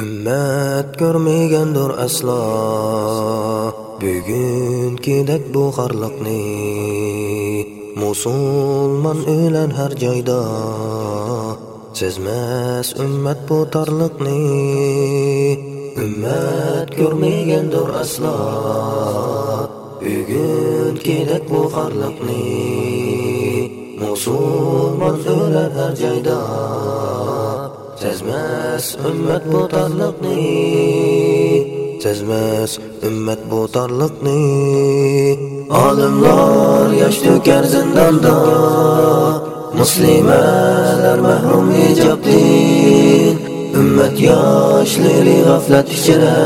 ummat ko'rmagandir aslo bugungidek bu g'arliqni musulmon o'lan har joyda sezmas ummat bu torliqni ummat ko'rmagandir aslo bugungidek bu g'arliqni musulmon o'lan har joyda sezmas ummat bu torliqni sezmas ummat bu torliqni olimlar yosh to'kar zindonda muslimalar mahrum ijobdin ummat yoshleri g'aflat ichra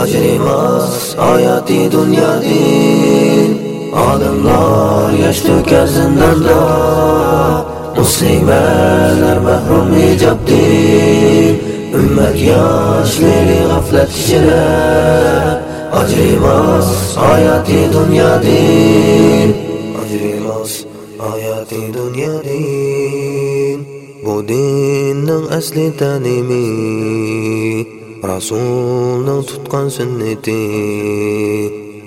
ajrimos hayoti dunyodin olimlar yosh to'kar zindonda Muslimeler mahrum hicabdir Ümmet yaşları gaflet içine. Acrimaz hayati dünyadir Acrimaz hayati dünyadir Bu dinning asli tanimi Rasulning tutgan sunnati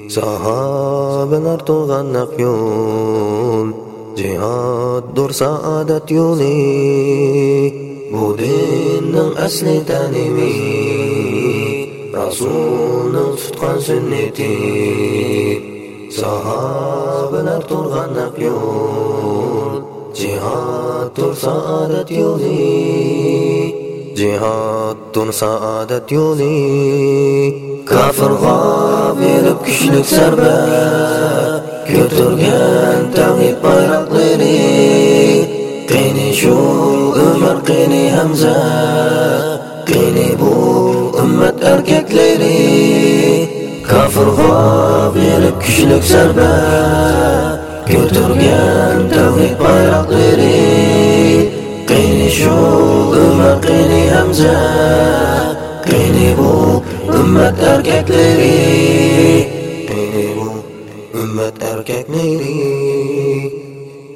Sahabeler to'g'an naq yo'l جهاد دور سعادة يوني بودين أسني تنمي رسول صدقا سنتي صحابنا ترغن نقيون جهاد دور سعادة يوني جهاد دور سعادة يوني كافر غاب يلب كشلك سربات Götürgen tavhid bayrakları Qini şu Ömer qini Hamza Qini bu ümmet erkekleri. Kafirga verip kişilik zarba Götürgen tavhid bayrakları Qini şu Ömer qini Hamza Qini bu ümmet erkekleri. Qini ümmet erkekleri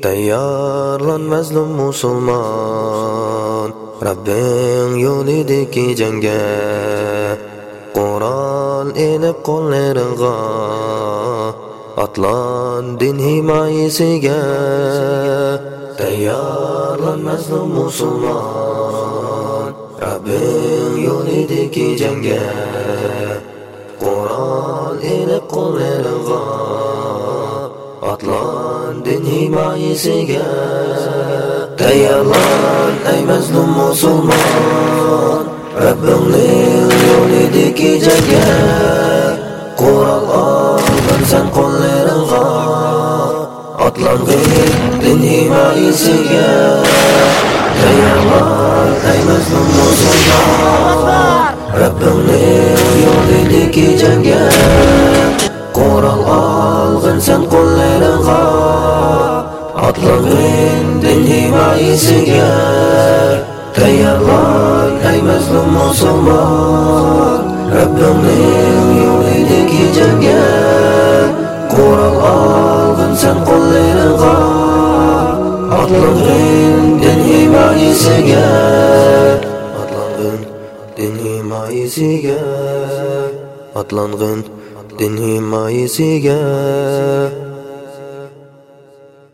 Tayyorlan mazlum musulmon Rabbing yo'lidagi jangga Qur'on elib qo'llaringga Atlan din himoyasiga Tayyorlan mazlum musulmon Rabbing yo'lidagi jangga Qur'on elib qo'llaringga din himoyasiga Tayyorlan ey mazlum musulmon Rabbingning yo'lidagi jangga Qur'on olgin sen qo'llaringga Atlangin din himoyasiga Tayyorlan ey mazlum musulmon Rabbingning yo'lidagi jangga Qur'on olgin sen qo'llaringga Atlangin din himoyasiga Tayyorlan ey mazlum musulmon Rabbingning yo'lidagi jangga Qur'on olgin sen qo'llaringga Atlangin din himoyasiga Atlangin din himoyasiga Atlangin din himoyasiga